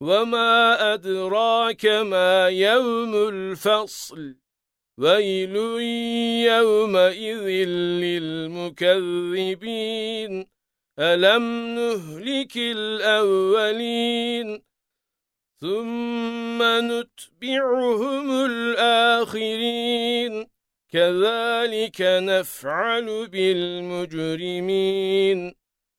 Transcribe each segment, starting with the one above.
وما أدراك ما يوم الفصل ويل يومئذ للمكذبين ألم نهلك الأولين ثم نتبعهم الآخرين كذلك نفعل بالمجرمين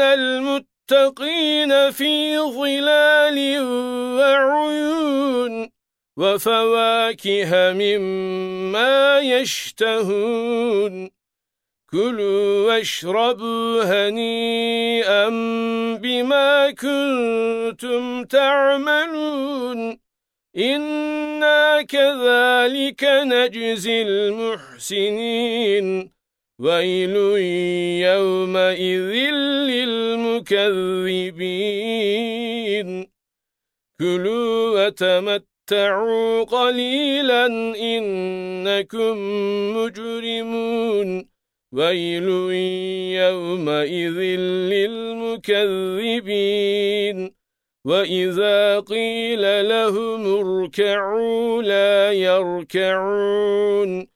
المتقين في ظلال وعيون وفواكه مما يشتهون كلوا واشربوا هنيئا بما كنتم تعملون إنا كذلك نجزي المحسنين ويل يومئذ للمكذبين كلوا وتمتعوا قليلا إنكم مجرمون ويل يومئذ للمكذبين وإذا قيل لهم اركعوا لا يركعون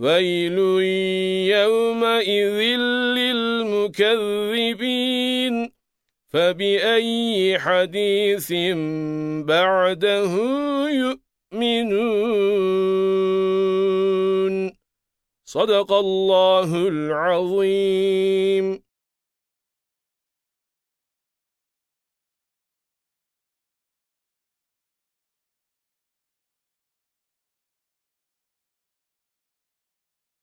ويل يومئذ للمكذبين. فبأي حديث بعده يؤمنون؟ صدق الله العظيم.